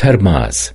Termaz